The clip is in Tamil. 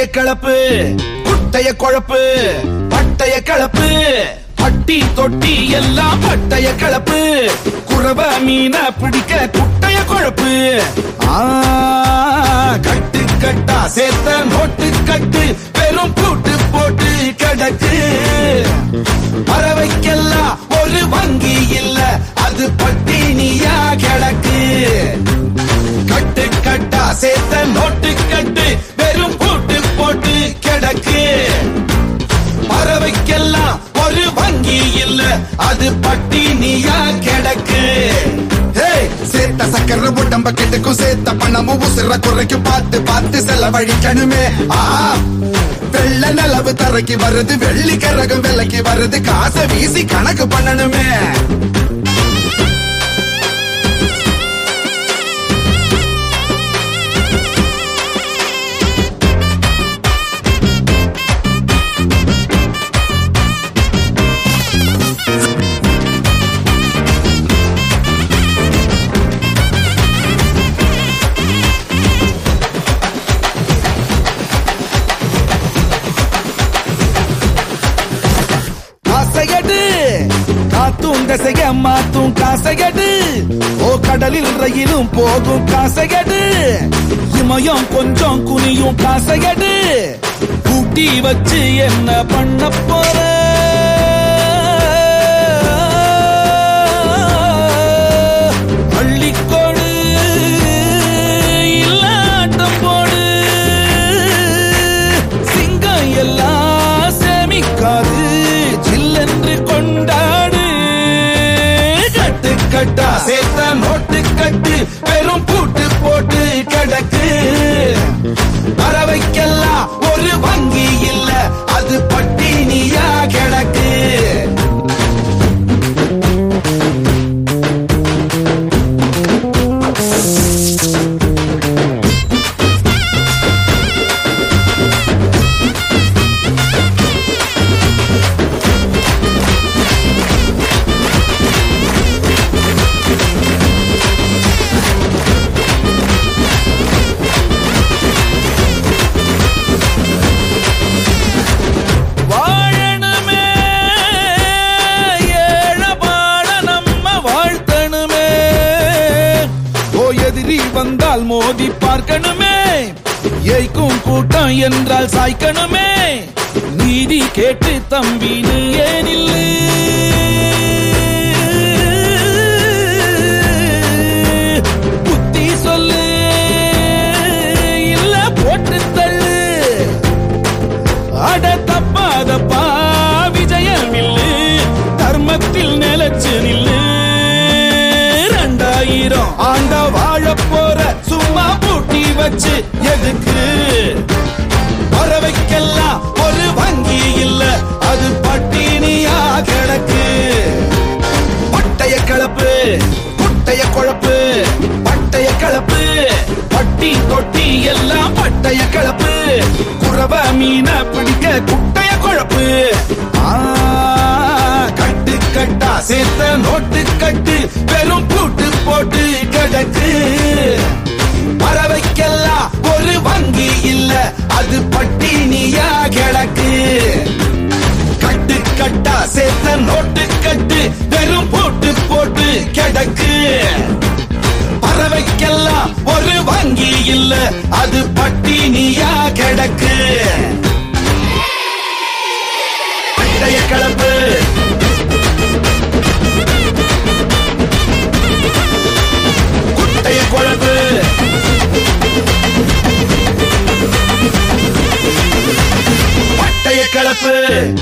பட்டைய கலப்பு குட்டைய குழப்பு பட்டைய கலப்பு பட்டி தொட்டி எல்லாம் பட்டைய கலப்பு. குறவ மீன பிடிக்க குட்டைய குழப்பு. ஆ, கட்டு கட்டா சேர்த்த நோட்டு கட்டு பெரும் கூட்டு நடக்கு சேர்த்த சக்கர உடம்ப கெட்டுக்கும் சேர்த்த பணமும் உசுர குறைக்கும். பார்த்து பார்த்து செலவழிக்கணுமே. ஆ. வெள்ள நிலவு தரைக்கு வருது வெள்ளி கரகம் விலைக்கு வருது. காசை வீசி கணக்கு பண்ணணுமே. காத்தும் மாத்தும் காசை கேட்டு. ஓ கடலில் ரயிலும் போகும் காசை கேட்டு. இமயம் கொஞ்சம் குனியும் காசை கேட்டு. கூட்டி வச்சு என்ன பண்ண போற? வந்தால் மோதி பார்க்கணுமே. ஏய்க்கும் கூட்டம் என்றால் சாய்க்கணுமே. நீதி கேட்டு தம்பி நீ ஏனில்லு. புத்தி சொல்லு. இல்ல போட்டு தள்ளு. அட தப்பாதப்பா விஜயம் இல்லு தர்மத்தில் நிலச்சு நில்லு. ரெண்டாயிரம் ஆண்ட வாழப்போ பூட்டி வச்சு எதுக்கு? பறவைக்கெல்லாம் ஒரு வங்கி இல்ல அது பட்டினியா கிடக்கு. பட்டைய கலப்பு குட்டைய குழப்பு பட்டைய கலப்பு பட்டி தொட்டி எல்லாம் பட்டைய கலப்பு குறவ மீன பிடிக்க குட்டைய குழப்பு. கட்டு கட்டா சேர்த்த நோட்டு கட்டு வெறும் கிடக்கு. பறவைக்கெல்லாம் ஒரு வங்கி இல்ல அது பட்டினியா கிடக்கு. பட்டைய கிளப்பு. குட்டைய குழப்பு. பட்டைய கிளப்பு.